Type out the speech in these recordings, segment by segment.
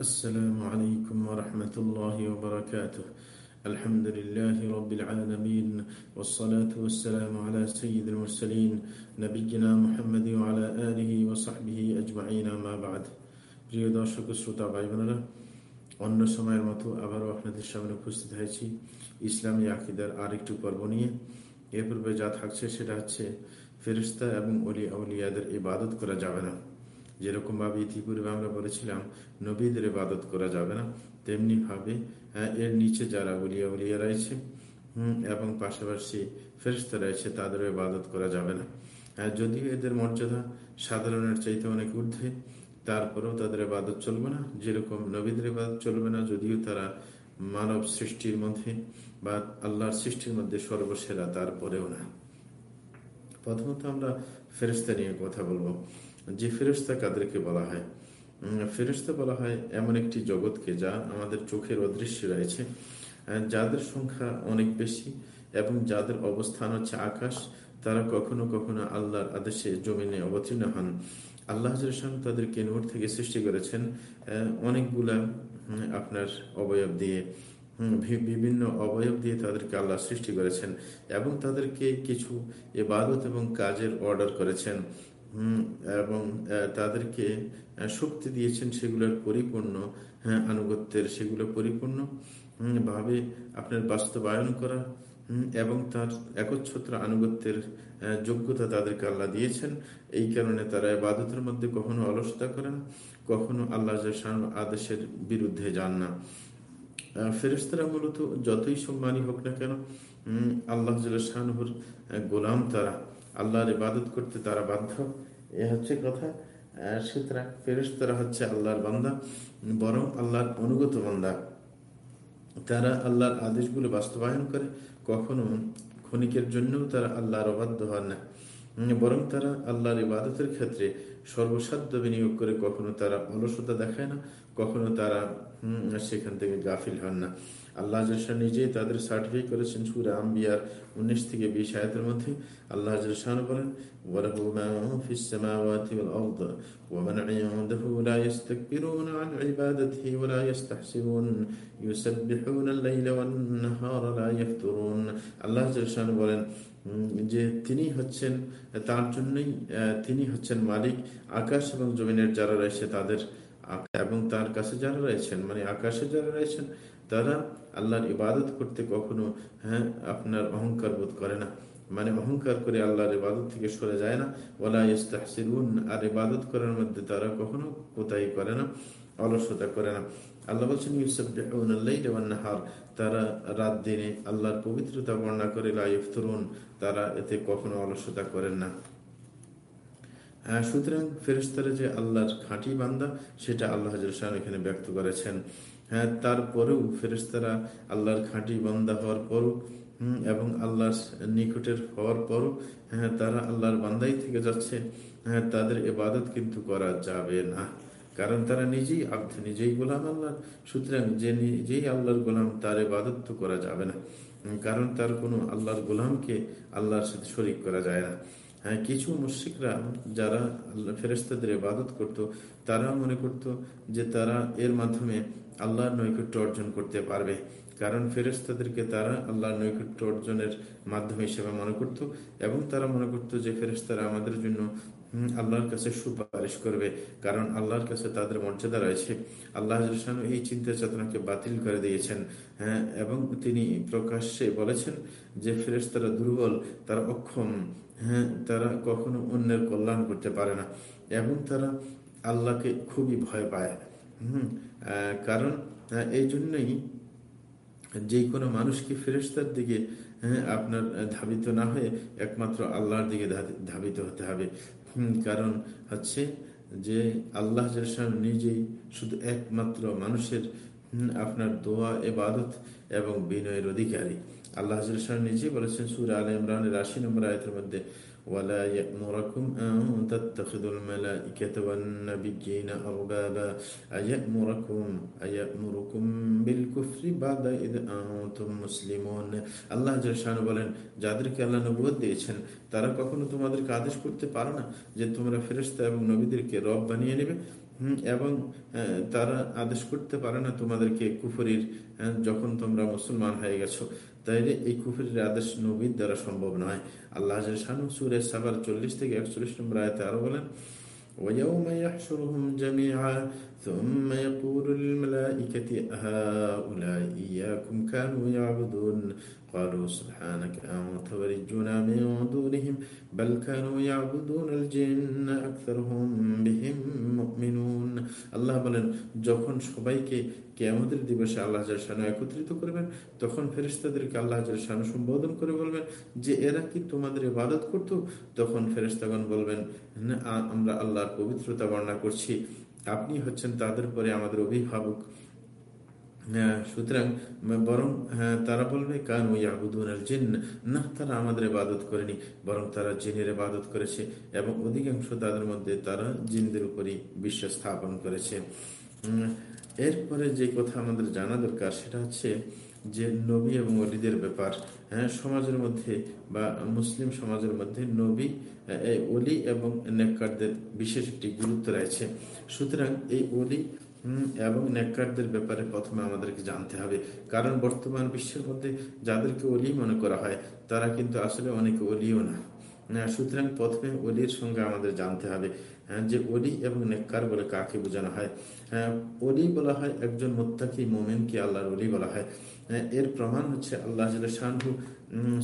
السلام عليكم ورحمة الله وبركاته الحمد لله رب العالمين والصلاة والسلام على سيد المرسلين نبينا محمد وعلى آله وصحبه أجمعين ما بعد প্রিয় দর্শক শ্রোতা ভাই বোনেরা অন্য সময়ের মতো আবারও আপনাদের সামনে উপস্থিত হয়েছি ইসলামী আকিদার আরেকটু পর্ব নিয়ে এ পূর্বে যা থাকছে সেটা হচ্ছে ফেরিস্তা এবং অলি আউলিয়াদের ইবাদত করা যাবে না যেরকম ভাবে ইতিপূর্বে আমরা বলেছিলাম নবীদের ইবাদত করা যাবে না। তেমনি ভাবে হ্যাঁ, এর নিচে যারা উলিয়া উলিয়া রয়েছে এবং পাশাপাশি ফেরিস্তা রয়েছে তাদেরও ইবাদত করা যাবে না। হ্যাঁ, যদিও এদের মর্যাদা সাধারণের চাইতে অনেক ঊর্ধ্বে তারপরেও তাদের ইবাদত চলবে না। যেরকম নবীদের ইবাদত চলবে না যদিও তারা মানব সৃষ্টির মধ্যে বা আল্লাহর সৃষ্টির মধ্যে সর্বসেরা তারপরেও না। প্রথমত আমরা ফেরিস্তা নিয়ে কথা বলব। যে ফেরিস্তা কাদেরকে বলা হয় ফেরিস্তা বলা হয় এমন একটি জগৎকে যা আমাদের চোখের অদৃশ্য রয়েছে যাদের সংখ্যা অনেক বেশি এবং যাদের অবস্থান হচ্ছে আকাশ, তারা কখনো কখনো আল্লাহর আদেশে জমিনে অবতীর্ণ হন। আল্লাহ তাদেরকে নূর থেকে সৃষ্টি করেছেন অনেকগুলা আপনার অবয়ব দিয়ে বিভিন্ন অবয়ব দিয়ে তাদেরকে আল্লাহ সৃষ্টি করেছেন এবং তাদেরকে কিছু এবাদত এবং কাজের অর্ডার করেছেন। এবং তাদেরকে শক্তি দিয়েছেন সেগুলোর পরিপূর্ণ হ্যাঁ, আনুগত্যের সেগুলো পরিপূর্ণ ভাবে আপনার বাস্তবায়ন করা এবং তার একচ্ছত্র আনুগত্যের যোগ্যতা তাদেরকে আল্লাহ দিয়েছেন। এই কারণে তারা বাদতের মধ্যে কখনো অলসতা করেন কখনো আল্লাহ আদেশের বিরুদ্ধে যান না। ফেরেস্তারা মূলত যতই সম্মানী হোক না কেন আল্লাহ শাহর গোলাম তারা। আল্লাহর ইবাদত করতে তারা বাধ্য। এ হচ্ছে কথা। সুতরাং ফেরেস্তারা হচ্ছে আল্লাহর বান্দা, বরং আল্লাহর অনুগত বান্দা। তারা আল্লাহর আদেশগুলো বাস্তবায়ন করে, কখনো ক্ষণিকের জন্যও তারা আল্লাহর অবাধ্য হন না। বরং তারা আল্লাহর ইবাদতের ক্ষেত্রে সর্বসাধ্য বিনিয়োগ করে কখনো তারা অলসতা দেখায় না, কখনো তারা সেখান থেকে গাফিল হন না। আল্লাহ নিজেই তাদের সার্টিফাই করেছেন সুরা আম্বিয়ার উনিশ থেকে বিশ আয়তের মধ্যে। আল্লাহ বলেন বলেন যে তিনি হচ্ছেন, তার জন্যই তিনি হচ্ছেন মালিক আকাশ এবং জমিনের যারা রয়েছে তাদের এবং তার কাছে যারা রয়েছেন মানে আকাশে যারা রয়েছেন, তারা আল্লাহর ইবাদত করতে কখনো হ্যাঁ আপনার অহংকার বোধ করে না। মানে অহংকার করে আল্লাহর ইবাদত থেকে সরে যায় না। ওলা ইস্তাহসিরুন আর ইবাদত করার মধ্যে তারা কখনো কোথায় করে না, অলসতা করে না। আল্লাহ বলছেন ইউসুফার তারা রাত দিনে আল্লাহর পবিত্রতা বর্ণনা করে লাইফতরুন তারা এতে কখনো অলসতা করেন না। সুতরাং ফেরেস্তারা যে আল্লাহর খাঁটি বান্দা, সেটা আল্লাহ এখানে ব্যক্ত করেছেন। হ্যাঁ তারপরেও ফেরেস্তারা আল্লাহর খাঁটি বান্দা হওয়ার পরও এবং আল্লাহর নিকটের হওয়ার পরও হ্যাঁ তারা আল্লাহর বান্দাই থেকে যাচ্ছে। হ্যাঁ তাদের এবাদত কিন্তু করা যাবে না। কারণ তারা নিজেই আব্দ নিজেই গোলাম আল্লাহ সুতরাং যে নিজেই আল্লাহর গোলাম, তার এবাদত তো করা যাবে না। কারণ তার কোনো আল্লাহর গোলামকে আল্লাহর সাথে শরিক করা যায় না। হ্যাঁ কিছু মুশিকরা যারা ফেরেস্তাদের ইবাদত করত তারা মনে করত যে তারা এর মাধ্যমে আল্লাহর নৈকট্য অর্জন করতে পারবে। কারণ ফেরেস্তাদেরকে তারা আল্লাহর নৈকট্য অর্জনের মাধ্যম হিসেবে মনে করত এবং তারা মনে করত যে ফেরেস্তারা আমাদের জন্য আল্লাহর কাছে সুপারিশ করবে, কারণ আল্লাহর কাছে তাদের মর্যাদা রয়েছে। আল্লাহ এই চিন্তা চেতনাকে বাতিল করে দিয়েছেন হ্যাঁ এবং তিনি প্রকাশ্যে বলেছেন যে ফেরেস্তারা দুর্বল, তারা অক্ষম হ্যাঁ তারা কখনো অন্যের কল্যাণ করতে পারে না, এবং তারা আল্লাহকে খুবই ভয় পায়, হম কারণ এই জন্যই যে কোনো মানুষকে ফেরেস্তার দিকে হ্যাঁ আপনার ধাবিত না হয়ে একমাত্র আল্লাহর দিকে ধাবিত হতে হবে। কারণ হচ্ছে যে আল্লাহ নিজেই শুধু একমাত্র মানুষের আপনার দোয়া এবাদত এবং বিনয়ের অধিকারী। আল্লাহ নিজেই বলেছেন, সুর আল ইমরানের আশি নম্বর আয়তের মধ্যে ولا يأمركم أن تتخذوا الملائكة والنبيين أربابا أيأمركم أيأمركم بالكفر بعد إذ أنتم مسلمون আল্লাহ জাহান বলেন যাদেরকে আল্লাহ নবুয়ত দিয়েছেন তারা কখনো তোমাদেরকে আদেশ করতে পারে না যে তোমরা ফেরেস্তা এবং নবীদেরকে রব বানিয়ে নেবে এবং তারা আদেশ করতে পারে না তোমাদেরকে কুফরির যখন তোমরা মুসলমান হয়ে গেছো তাইলে এই কুফরির আদেশ নবীর দ্বারা সম্ভব নয় আল্লাহ শানু সুরে সাবার চল্লিশ থেকে একচল্লিশ নম্বর আয়তে আরো বলেন ويوم يحشرهم جميعا ثم يقول للملائكة هؤلاء إياكم كانوا يعبدون قالوا سبحانك أنت ولينا من دونهم بل كانوا يعبدون الجن أكثرهم بهم مؤمنون আল্লাহ বলেন যখন সবাইকে কেয়ামতের দিবসে আল্লাহ শানু একত্রিত করবেন তখন ফেরেস্তাদেরকে আল্লাহ শানু সম্বোধন করে বলবেন যে এরা কি তোমাদের ইবাদত করত তখন ফেরেস্তাগণ বলবেন আমরা আল্লাহর পবিত্রতা বর্ণনা করছি আপনি হচ্ছেন তাদের পরে আমাদের অভিভাবক হ্যাঁ, সুতরাং বরং হ্যাঁ, তারা বলবে কান জিন। না তারা আমাদের ইবাদত করেনি বরং তারা জিনের ইবাদত করেছে এবং অধিকাংশ তাদের মধ্যে তারা জিনদের উপরই বিশ্বাস স্থাপন করেছে। এরপরে যে কথা আমাদের জানা দরকার সেটা হচ্ছে যে নবী এবং অলিদের ব্যাপার। হ্যাঁ সমাজের মধ্যে বা মুসলিম সমাজের মধ্যে নবী অলি এবং নেককারদের বিশেষ একটি গুরুত্ব রয়েছে। সুতরাং এই অলি এবং নেককারদের ব্যাপারে প্রথমে আমাদেরকে জানতে হবে। কারণ বর্তমান বিশ্বের মধ্যে যাদেরকে অলি মনে করা হয়, তারা কিন্তু আসলে অনেকে অলিও না। সুতরাং প্রথমে অলির সঙ্গে আমাদের জানতে হবে যে অলি এবং নেককার বলে কাকে বোঝানো হয়। অলি বলা হয় একজন মোত্তাকি মোমেনকে আল্লাহর অলি বলা হয়। এর প্রমাণ হচ্ছে আল্লাহ শাহু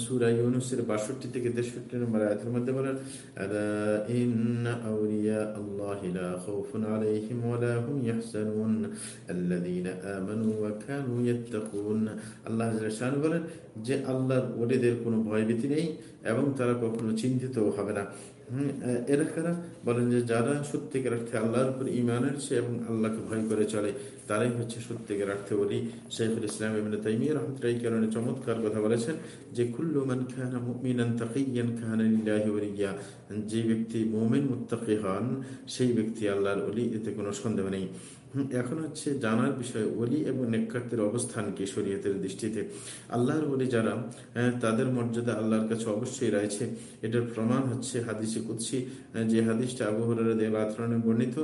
সুরা ইউনুসের বাষট্টি থেকে তেষট্টি নম্বর আয়াতের মধ্যে বলেন ইন্না আউলিয়া আল্লাহ লা খাউফুন আলাইহিম ওয়া লা হুম ইয়াহজানুন। আল্লাযীনা আমানু ওয়া কানু ইয়াত্তাকুন। আল্লাহ শাহু বলেন যে আল্লাহর ওদের কোনো ভয়ভীতি নেই এবং তারা কখনো চিন্তিতও হবে না। এরা কারা বলেন যে যারা সত্যিকার অর্থে আল্লাহর উপর ইমান সে এবং আল্লাহকে ভয় করে চলে, তারাই হচ্ছে সত্যিকার অর্থে বলি শেখুল ইসলাম তাইমিয়া রহমতুল্লাহ কারণে চমৎকার কথা বলেছেন যে, কুল্লু মান খানা মুমিনান তাকিয়ান খানা লিল্লাহি ওয়ালিয়া যে ব্যক্তি মুমিন, মুত্তাকি হন, সেই ব্যক্তি আল্লাহর ওলি, এতে কোনো সন্দেহ নেই। এখন হচ্ছে জানার বিষয় অলি এবং নেককারদের অবস্থান কি শরীয়তের দৃষ্টিতে আল্লাহর বলি যারা তাদের মর্যাদা আল্লাহর কাছে অবশ্যই রয়েছে এটার প্রমাণ হচ্ছে হাদিসে কুৎসি যে হাদিসটা আবু হরারে বর্ণিত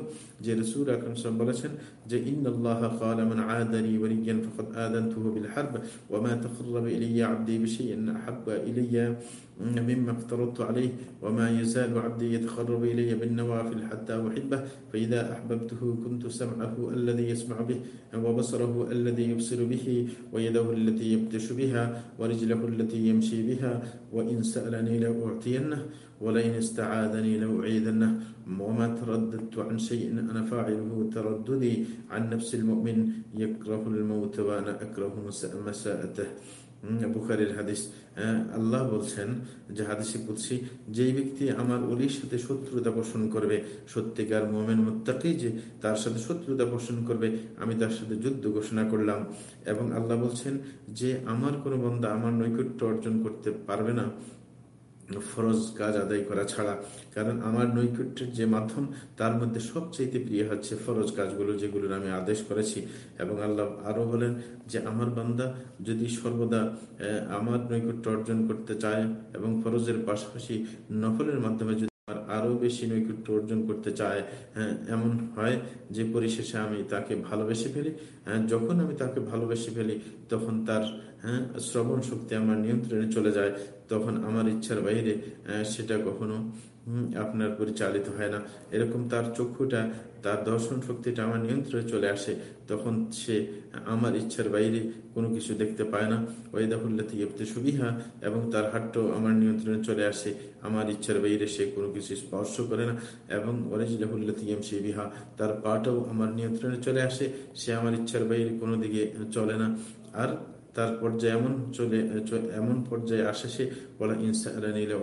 যে রসুল আকরম সাহেব বলেছেন যে ইন আল্লাহ قال من عادني وليا فقد آذنته بالحرب وما تقرب إلي عبدي بشيء أحب إلي مما افترضت عليه وما يزال عبدي يتقرب إلي بالنوافل حتى أحبه فإذا أحببته كنت سمعه الذي يسمع به وبصره الذي يبصر به ويده التي يبتش بها ورجله التي يمشي بها وإن سألني لأعطينه ولئن استعاذني لأعيذنه وما ترددت عن شيء أنا فاعله ترددي. عن نفس المؤمن يكره الموت وأنا أكره مساءته. বুখারির হাদিস আল্লাহ বলছেন যে হাদিসে কুৎসি যেই ব্যক্তি আমার অলির সাথে শত্রুতা পোষণ করবে, সত্যিকার মোমেন মোত্তাকি যে তার সাথে শত্রুতা পোষণ করবে, আমি তার সাথে যুদ্ধ ঘোষণা করলাম। এবং আল্লাহ বলছেন যে আমার কোনো বন্ধা আমার নৈকট্য অর্জন করতে পারবে না। ফরজ কাজ আদায় করা ছাড়া। কারণ আমার নৈকট্যের যে মাধ্যম, তার মধ্যে সবচেয়ে প্রিয় হচ্ছে ফরজ কাজগুলো যেগুলোর আমি আদেশ করেছি। এবং আল্লাহ আরও বলেন যে, আমার বান্দা যদি সর্বদা আমার নৈকট্য অর্জন করতে চায় এবং ফরজের পাশাপাশি নফলের মাধ্যমে আরও বেশি নৈকট্য অর্জন করতে চায় হ্যাঁ এমন হয় যে পরিশেষে আমি তাকে ভালোবেসে ফেলি। হ্যাঁ যখন আমি তাকে ভালোবেসে ফেলি, তখন তার হ্যাঁ শ্রবণ শক্তি আমার নিয়ন্ত্রণে চলে যায়। তখন আমার ইচ্ছার বাইরে সেটা কখনো আপনার পরিচালিত হয় না। এরকম তার চক্ষুটা, তার দর্শন শক্তিটা আমার নিয়ন্ত্রণে চলে আসে। তখন সে আমার ইচ্ছার বাইরে কোনো কিছু দেখতে পায় না। ওয়েদাহুল্লাতি ইবতে সুবিহা এবং তার হাটটাও আমার নিয়ন্ত্রণে চলে আসে। আমার ইচ্ছার বাইরে সে কোনো কিছু স্পর্শ করে না। এবং ওরেজিলাহুল্লাতি এম বিহা, তার পাটাও আমার নিয়ন্ত্রণে চলে আসে। সে আমার ইচ্ছার বাইরে কোনো দিকে চলে না। আর তার পর্যায়ে এমন চলে এমন পর্যায়ে আসে সে, বলা, ইনসা নিলে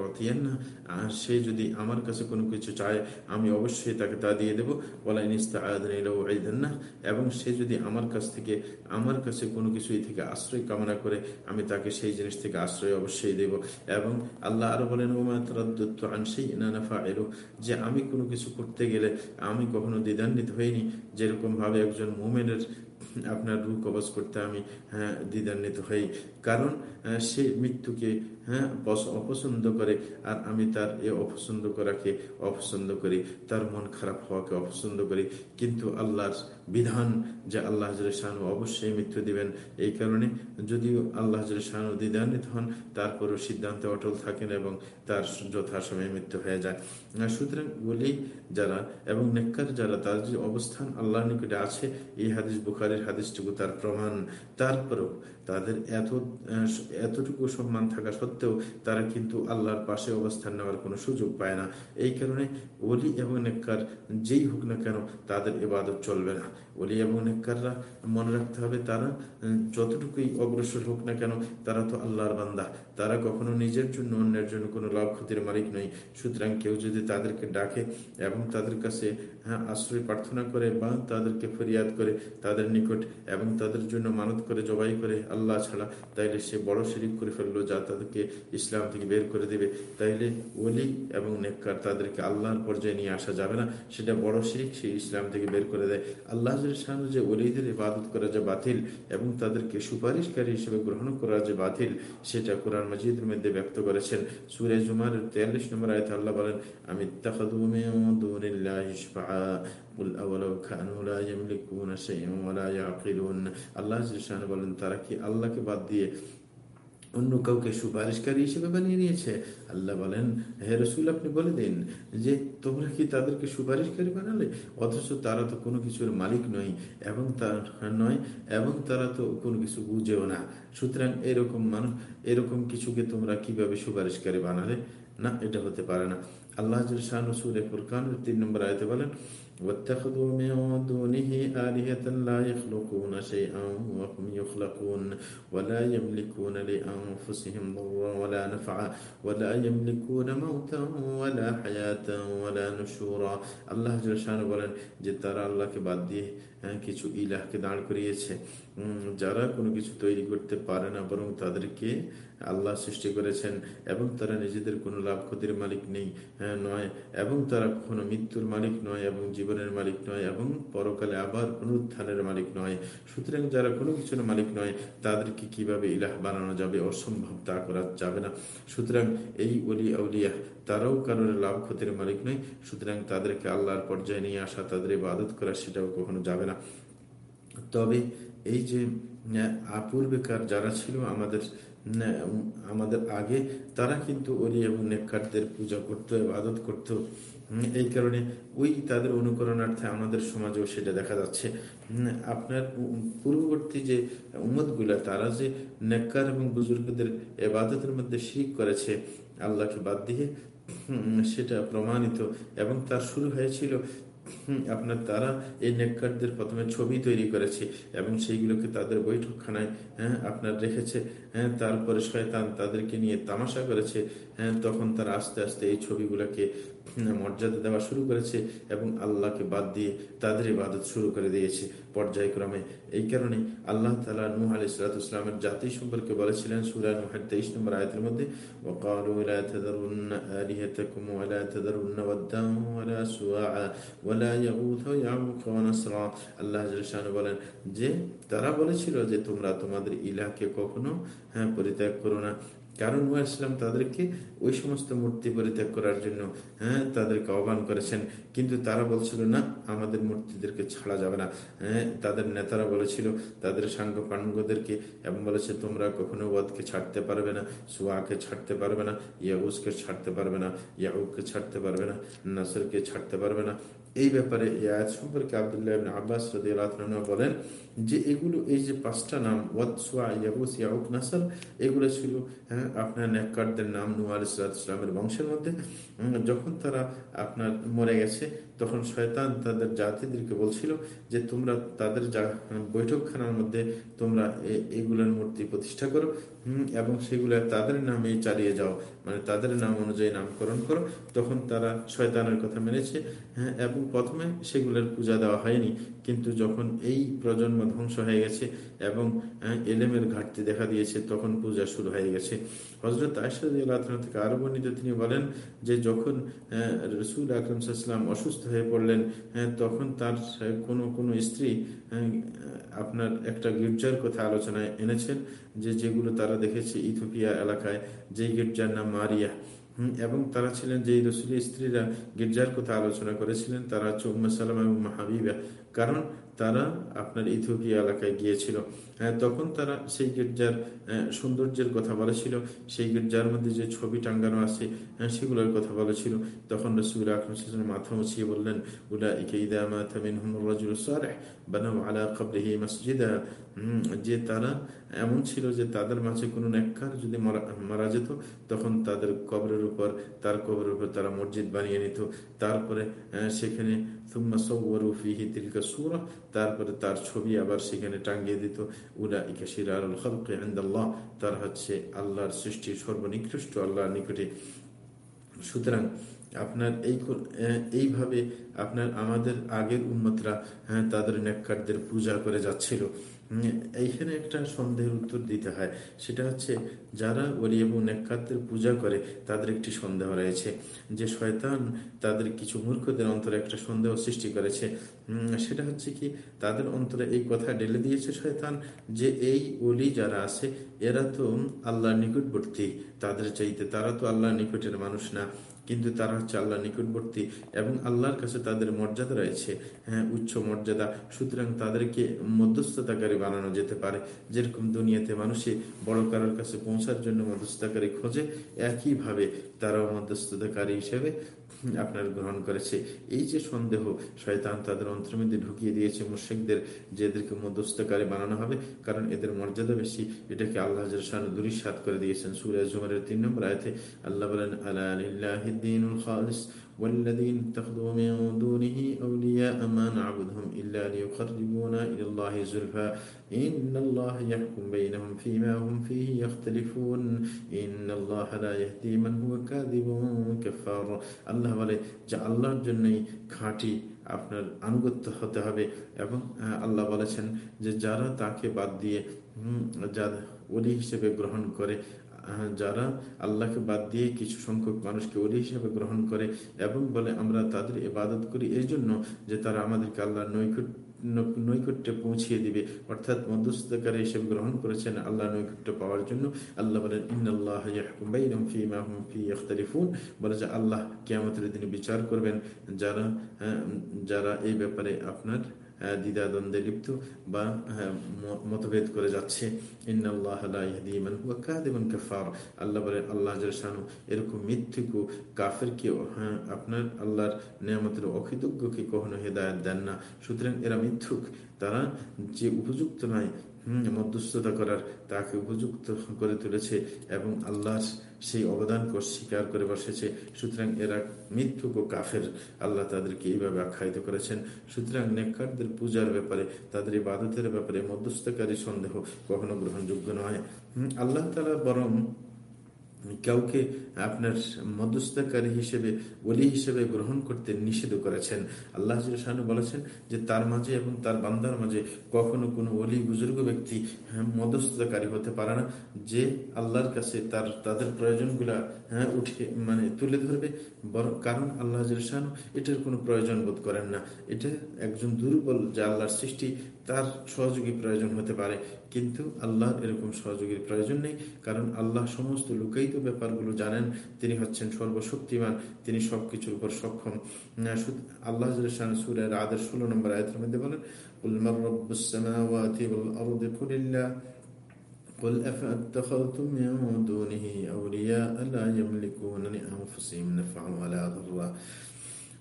না আর সে যদি আমার কাছে কোনো কিছু চায়, আমি অবশ্যই তাকে তা দিয়ে দেবো। বলা ইনস্তা নিলে না এবং সে যদি আমার কাছ থেকে, আমার কাছে কোনো কিছুই থেকে আশ্রয় কামনা করে, আমি তাকে সেই জিনিস থেকে আশ্রয় অবশ্যই দেব। এবং আল্লাহ আরও বলেন ওমাত্রাদ্দত্ত আনসেই নাফা এলো যে আমি কোনো কিছু করতে গেলে আমি কখনো দ্বিধান্বিত হইনি। যেরকম ভাবে একজন মোমেনের আপনার রু কবচ করতে আমি হ্যাঁ দ্বিধান্বিত হই। কারণ সে মৃত্যুকে হ্যাঁ অপছন্দ করে আর আমি তার এ অপছন্দ করাকে অপছন্দ করি। তার মন খারাপ হওয়াকে অপছন্দ করি। কিন্তু আল্লাহর বিধান যে আল্লাহ শাহানু অবশ্যই মৃত্যু দিবেন, এই কারণে যদিও আল্লাহ শাহানু দ্বিধান্বিত হন, তারপরও সিদ্ধান্তে অটল থাকেন এবং তার যথাসময়ে মৃত্যু হয়ে যায়। সুতরাং বলি যারা এবং নেককার যারা, তার যে অবস্থান আল্লাহ নিকটে আছে, এই হাদিস বুখারের হাদিসটুকু তার প্রমাণ। তারপরেও তাদের এত এতটুকু সম্মান থাকা সত্ত্বেও তারা কিন্তু আল্লাহর পাশে অবস্থান নেওয়ার কোনো সুযোগ পায় না। এই কারণে অলি এবং নেককার যেই হোক না কেন তাদের এবাদত চলবে না। অলি এবং নেককাররা মনে রাখতে হবে, তারা যতটুকুই অগ্রসর হোক না কেন, তারা তো আল্লাহর বান্দা। তারা কখনো নিজের জন্য অন্যের জন্য কোনো লাভ ক্ষতির মালিক নয়। সুতরাং কেউ যদি তাদেরকে ডাকে এবং তাদের কাছে হ্যাঁ আশ্রয় প্রার্থনা করে বা তাদেরকে ফরিয়াদ করে তাদের নিকট এবং তাদের জন্য মানত করে, জবাই করে আল্লাহ ছাড়া, তাইলে সে বড় শরিক করে ফেলল যা তাদেরকে ইসলাম থেকে বের করে দেবে। তাইলে ওলি এবং নেককার তাদেরকে আল্লাহর পর্যায়ে নিয়ে আসা যাবে না। সেটা বড় শিরিক সে ইসলাম থেকে বের করে দেয়। আল্লাহ যে ওলিদের ইবাদত করা যে বাতিল এবং তাদেরকে সুপারিশকারী হিসেবে গ্রহণ করা যে বাতিল, সেটা কোরআন মজিদের মধ্যে ব্যক্ত করেছেন। সুরে জুমার তেয়াল্লিশ নম্বর আয়তে আল্লাহ বলেন, আমি আল্লাহ বলেন, তারা কি আল্লাহকে বাদ দিয়ে অন্য কাউকে সুপারিশকারী হিসেবে বানিয়ে নিয়েছে। আল্লাহ বলেন, হে রসুল, আপনি বলে দিন যে, তোমরা কি তাদেরকে সুপারিশকারী বানালে? অথচ তারা তো কোনো কিছুর মালিক নয় এবং তার নয় এবং তারা তো কোনো কিছু বুঝেও না। সুতরাং এরকম মানুষ, এরকম কিছুকে তোমরা কীভাবে সুপারিশকারী বানালে? না, এটা হতে পারে না। আল্লাহ শাহ রসুল ফুরকান তিন নম্বর আয়তে বলেন واتخذوا من دونه آلهة لا يخلقون شيئا وهم يخلقون ولا يملكون لأنفسهم ضرا ولا نفعا ولا يملكون موتا ولا حياة ولا نشورا আল্লাহ জলশান বলেন যে তারা আল্লাহকে বাদ দিয়ে কিছু ইলাহকে দাঁড় করিয়েছে যারা কোনো কিছু তৈরি করতে পারে না বরং তাদেরকে আল্লাহ সৃষ্টি করেছেন এবং তারা নিজেদের কোনো লাভ ক্ষতির মালিক নেই নয় এবং তারা কখনো মৃত্যুর মালিক নয় এবং জীবনের মালিক নয় এবং পরকালে আবার পুনরুত্থানের মালিক নয়। সুতরাং যারা কোনো কিছুর মালিক নয়, তাদেরকে কীভাবে ইলাহ বানানো যাবে? অসম্ভব তা করা যাবে না। সুতরাং এই অলি আউলিয়া, তারাও কারোর লাভ ক্ষতির মালিক নয়। সুতরাং তাদেরকে আল্লাহর পর্যায়ে নিয়ে আসা, তাদের ইবাদত করা, সেটাও কখনো যাবে না। তবে এই যে পূর্বেকার যারা ছিল আমাদের আমাদের আগে, তারা কিন্তু অলি এবং নেককারদের পূজা করতো আদত করত। এই কারণে ওই তাদের অনুকরণার্থে আমাদের সমাজেও সেটা দেখা যাচ্ছে। আপনার পূর্ববর্তী যে উমতগুলা তারা যে নেককার এবং বুজুর্গদের এবাদতের মধ্যে শিখ করেছে, আল্লাহকে বাদ দিয়ে সেটা প্রমাণিত এবং তার শুরু হয়েছিল আপনার তারা এই নেককারদের প্রথমে ছবি তৈরি করেছে এবং সেইগুলোকে তাদের বৈঠকখানায় হ্যাঁ আপনার রেখেছে হ্যাঁ তারপরে শয়তান তাদেরকে নিয়ে তামাশা করেছে হ্যাঁ তখন তারা আস্তে আস্তে এই ছবিগুলোকে মর্যাদা দেওয়া শুরু করেছে এবং আল্লাহকে বাদ দিয়ে তাদের ইবাদত শুরু করে দিয়েছে পর্যায়ক্রমে। এই কারণে আল্লাহ তালা নুহ আলি সালাতামের জাতি সম্পর্কে বলেছিলেন, সুরা নুহের তেইশ নম্বর আয়তের মধ্যে আল্লাহ বলেন, যে তারা বলেছিল যে তোমরা তোমাদের ইলাকে কখনো হ্যাঁ পরিত্যাগ করো না। কারণ ইসলাম তাদেরকে ওই সমস্ত মূর্তি পরিত্যাগ করার জন্য। হ্যাঁ তাদেরকে আহ্বান করেছেন। কিন্তু তারা বলছিল, না, আমাদের মূর্তিদেরকে ছাড়া যাবে না। হ্যাঁ তাদের নেতারা বলেছিল, তাদের সাঙ্গ পাণ্ডদেরকে এবং বলেছে, তোমরা কখনো বদকে ছাড়তে পারবে না, সুয়াকে ছাড়তে পারবে না, ইয়াউসকে ছাড়তে পারবে না ইয়াউকে ছাড়তে পারবে না, নাসরকে ছাড়তে পারবে না। এই ব্যাপারে এই আয়াত সম্পর্কে আবদুল্লাহ আব্বাস বলেন যে এগুলো, এই যে পাঁচটা নাম ওয়াতসুয়া নাসার এগুলো ছিল হ্যাঁ আপনার নেককারদের নাম নুয়ার ইসলামের বংশের মধ্যে। যখন তারা আপনার মরে গেছে, তখন শয়তান তাদের জাতিদেরকে বলছিল যে তোমরা তাদের বৈঠকখানার মধ্যে তোমরা এগুলোর মূর্তি প্রতিষ্ঠা করো এবং সেগুলো তাদের নামে চালিয়ে যাও। মানে তাদের নাম অনুযায়ী নামকরণ করো। তখন তারা শয়তানের কথা মেনেছে হ্যাঁ এবং প্রথমে সেগুলোর পূজা দেওয়া হয়নি, কিন্তু যখন এই প্রজন্ম ধ্বংস হয়ে গেছে এবং এলেমের ঘাটতি দেখা দিয়েছে, তখন পূজা শুরু হয়ে গেছে। হজরত আয়সাদ থেকে আরও বর্ণিত তিনি বলেন যে, যখন রসুল আকরম সাল্লাম অসুস্থ হয়ে পড়লেন তখন তার কোনো কোনো স্ত্রী আপনার একটা গির্জার কথা আলোচনায় এনেছেন যে, যেগুলো তারা দেখেছে ইথোপিয়া এলাকায় যে গির্জার নাম মারিয়া। এবং তারা ছিলেন যে রসুলের স্ত্রীরা গির্জার কথা আলোচনা করেছিলেন, তারা হচ্ছে উম্মা সালাম এবং মাহাবিবা কারণ তারা আপনার ইথোপিয়া এলাকায় গিয়েছিল। তখন তারা সেই গির্জার সৌন্দর্যের কথা বলেছিল। সেই গির্জার মধ্যে যে ছবি টাঙ্গানো আছে সেগুলোর কথা বলেছিল। তখন রসুল আকরম মাথা মুছিয়ে বললেন উলা ইকে ইদামা থামিন হুমরাজুল সারেহ বানাম আলা কবরিহি মসজিদা। যে তারা এমন ছিল যে তাদের মাঝে কোনো নেককার যদি মারা যেত, তখন তাদের কবরের উপর, তার কবরের উপর তারা মসজিদ বানিয়ে নিত। তারপরে সেখানে তারপরে তার ছবি আবার সেখানে টাঙ্গিয়ে দিত। উলা ইকা শিরারুল হলকে তার হচ্ছে আল্লাহর সৃষ্টির সর্বনিকৃষ্ট আল্লাহর নিকটে। সুতরাং আপনার এই এইভাবে আপনার আমাদের আগের উন্মতরা হ্যাঁ তাদের নেককারদের পূজা করে যাচ্ছিল। এইখানে একটা সন্দেহের উত্তর দিতে হয়। সেটা হচ্ছে, যারা ওলি এবং নেককারদের পূজা করে, তাদের একটি সন্দেহ রয়েছে। যে শয়তান তাদের কিছু মূর্খদের অন্তরে একটা সন্দেহ সৃষ্টি করেছে। সেটা হচ্ছে কি, তাদের অন্তরে এই কথা ঢেলে দিয়েছে শয়তান যে এই অলি যারা আছে, এরা তো আল্লাহর নিকটবর্তী। তাদের চাইতে তারা তো আল্লাহর নিকটের মানুষ না। কিন্তু তারা হচ্ছে আল্লাহ নিকটবর্তী এবং আল্লাহর কাছে তাদের মর্যাদা রয়েছে। হ্যাঁ উচ্চ মর্যাদা। সুতরাং তাদেরকে মধ্যস্থতাকারী বানানো যেতে পারে। যেরকম দুনিয়াতে মানুষে বড় কারোর কাছে পৌঁছার জন্য মধ্যস্থতাকারী খোঁজে, একইভাবে তারাও মধ্যস্থতাকারী হিসেবে আপনার গ্রহণ করেছে। এই যে সন্দেহ, শয়তান তাদের অন্তর মধ্যে ঢুকিয়ে দিয়েছে। মুর্শেকদের যে এদেরকে মধ্যস্থকারে বানানো হবে, কারণ এদের মর্যাদা বেশি। এটাকে আল্লাহ দুরিসাত করে দিয়েছেন। সুরাজ জুমারের তিন নম্বর আয়তে আল্লাহ বলেন আল্লাহ والذين اتخذوا من دونه أولياء ما نعبدهم إلا ليقربونا إلى الله زلفى إن الله يحكم بينهم فيما هم فيه يختلفون إن الله لا يهدي من هو كاذب كفار الله বলে যে আল্লাহর জন্যই খাঁটি আপনার আনুগত্য হতে হবে এবং আল্লাহ বলেছেন যে যারা তাকে বাদ দিয়ে যারা ওলি হিসেবে গ্রহণ করে যারা আল্লাহকে বাদ দিয়ে কিছু সংখ্যক মানুষকে ওলি হিসাবে গ্রহণ করে এবং বলে আমরা তাদের ইবাদত করি এই জন্য যে তারা আমাদেরকে আল্লাহর নৈকট্য নৈকট্যে পৌঁছিয়ে দিবে। অর্থাৎ মধ্যস্থকারী হিসেবে গ্রহণ করেছেন আল্লাহ নৈকট্য পাওয়ার জন্য। আল্লাহ বলেন ইন্নআল্লাহ বলে যে, আল্লাহ কেয়ামতের দিনে বিচার করবেন। যারা যারা এই ব্যাপারে আপনার দ্বিধাদ্বন্দ্বে লিপ্ত বা মতভেদ করে যাচ্ছে। আল্লাহ বলেন, আল্লাহ শানু, এরকম মৃত্যুক কাফের কেউ হ্যাঁ আপনার আল্লাহর নিয়ামতের অকৃতজ্ঞকে কখনো হেদায়ত দেন না। সুতরাং এরা মিথ্যুক। তারা যে উপযুক্ত নয় মধ্যস্থতা করার, তাকে উপযুক্ত করে তুলেছে এবং আল্লাহর সেই অবদানকে স্বীকার করে বসেছে। সুতরাং এরা মিথ্যুক ও কাফের। আল্লাহ তাদেরকে এইভাবে আখ্যায়িত করেছেন। সুতরাং নেককারদের পূজার ব্যাপারে, তাদের ইবাদতের ব্যাপারে মধ্যস্থকারী সন্দেহ কখনো গ্রহণযোগ্য নয়। আল্লাহ তালা বরং কাউকে আপনার মধ্যস্থকারী হিসেবে ওলি হিসেবে গ্রহণ করতে নিষেধ করেছেন। আল্লাহ বলেছেন যে তার মাঝে এবং তার বান্দার মাঝে কখনো কোনো অলি বুজুর্গ ব্যক্তি হ্যাঁ, মধ্যস্থকারী হতে পারে না। যে আল্লাহর কাছে তার তাদের প্রয়োজনগুলা হ্যাঁ উঠে মানে তুলে ধরবে বরং কারণ আল্লাহ শাহানু এটার কোনো প্রয়োজন বোধ করেন না। এটা একজন দুর্বল যে আল্লাহর সৃষ্টি তার সহযোগী প্রয়োজন হতে পারে কিন্তু আল্লাহর এরকম সহযোগীর প্রয়োজন নেই কারণ আল্লাহ সমস্ত লুকায়িত ব্যাপারগুলো জানেন তিনি হচ্ছেন সর্বশক্তিমান তিনি সবকিছুর উপর সক্ষম আল্লাহ সুরের আদের ষোলো নম্বর আয়তের মধ্যে বলেন قل أفأتخذتم من دونه أولياء لا يملكون لأنفسهم نفعا ولا ضرا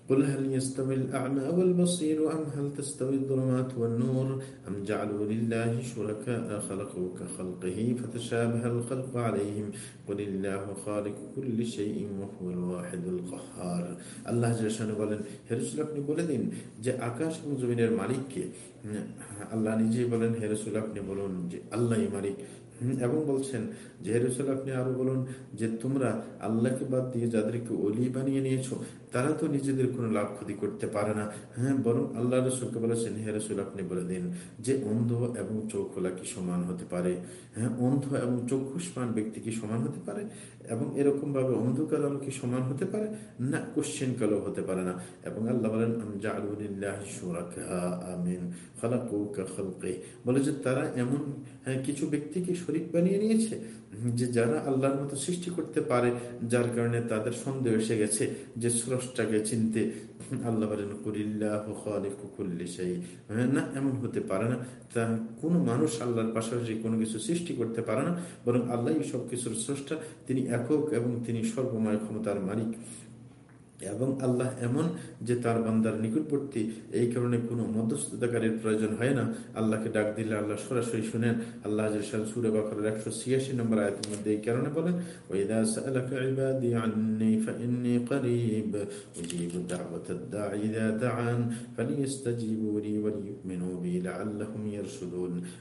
قل هل يستوي الأعمى والبصير أم هل تستوي الظلمات والنور أم جعلوا لله شركاء خلقوا كخلقه فتشابه الخلق عليهم قل الله خالق كل شيء وهو الواحد القهار আল্লাহ জাশানু বলেন হেরসুল আপনি বলে দিন যে আকাশ এবং জমিনের মালিককে আল্লাহ নিজেই বলেন হেরসুল আপনি বলুন যে আল্লাহ মালিক এবং বলছেন যে রসুল আপনি আরও বলুন যে তোমরা আল্লাহকে বাদ দিয়ে যাদেরকে অলি বানিয়ে নিয়েছো তারা তো নিজেদের কোনো লাভ ক্ষতি করতে পারে না। হ্যাঁ বরং আল্লাহ রসুলকে বলেছেন হে রসুল আপনি বলে দিন যে অন্ধ এবং চোখলা কি সমান হতে পারে? হ্যাঁ অন্ধ এবং চক্ষুষ্মান ব্যক্তি কি সমান হতে পারে? এবং এরকম ভাবে অন্ধকার আলো কি সমান হতে পারে? না কোশ্চেন কালো হতে পারে না। এবং আল্লাহ বলেন আমিন বলে যে তারা এমন হ্যাঁ, কিছু ব্যক্তিকে শরিক বানিয়ে নিয়েছে? যে যারা আল্লাহর মতো সৃষ্টি করতে পারে যার কারণে তাদের সন্দেহ এসে গেছে যে স্রষ্টাকে চিনতে আল্লাহ বলেন হ্যাঁ, না এমন হতে পারে না। তা কোনো মানুষ আল্লাহর পাশাপাশি কোনো কিছু সৃষ্টি করতে পারে না বরং আল্লাহ সব কিছুর স্রষ্টা। তিনি একক এবং তিনি সর্বময় ক্ষমতার মালিক। এবং আল্লাহ এমন যে তার বান্দার নিকটবর্তী, এই কারণে কোনো মধ্যস্থতাকারীর প্রয়োজন হয় না। আল্লাহকে ডাক দিলে আল্লাহ সরাসরি শুনেন। আল্লাহ সুরে বাকরের একশো ছিয়াশি নম্বর আয়তের মধ্যে এই কারণে বলেন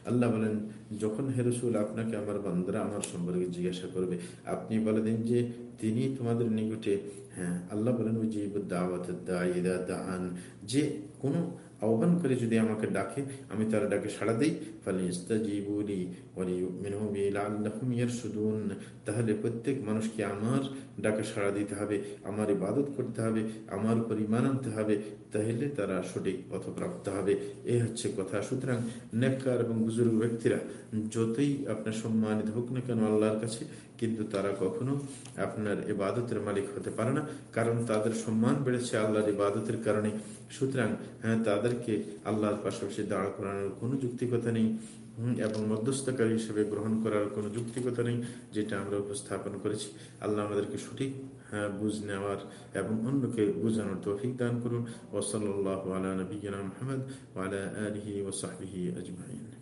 আল্লাহ বলেন, যখন হেরসুল আপনাকে আমার বান্দারা আমার সম্পর্কে জিজ্ঞাসা করবে, আপনি বলে দিন যে তিনি তোমাদের নিকটে হ্যাঁ। আল্লাহ বলেন ওই যে কোনো আহ্বান করে যদি আমাকে ডাকে, আমি তার ডাকে সাড়া দিই। তাহলে প্রত্যেক মানুষকে আমার ডাকে সাড়া দিতে হবে, আমার ইবাদত করতে হবে, আমার পরিমাণ আনতে হবে, তাহলে তারা সঠিক পথপ্রাপ্ত হবে। এ হচ্ছে কথা। সুতরাং নেককার এবং বুজুর্গ ব্যক্তিরা যতই আপনার সম্মানিত হোক না কেন আল্লাহর কাছে, কিন্তু তারা কখনো আপনার ইবাদতের মালিক হতে পারে না, কারণ তাদের সম্মান বেড়েছে আল্লাহর ইবাদতের কারণে। সুতরাং হ্যাঁ তাদেরকে আল্লাহর পাশাপাশি দাঁড় করানোর কোনো যুক্তিকতা নেই। এবং মধ্যস্থকারী হিসেবে গ্রহণ করার কোনো যুক্তিকতা নেই যেটা আমরা উপস্থাপন করেছি। আল্লাহ আমাদেরকে সঠিক হ্যাঁ, বুঝ নেওয়ার এবং অন্যকে বোঝানোর তৌফিক দান করুন। ওসল আলা নবীনা মোহাম্মদ ওয়ালা আলহি ওসাহি আজমাইন।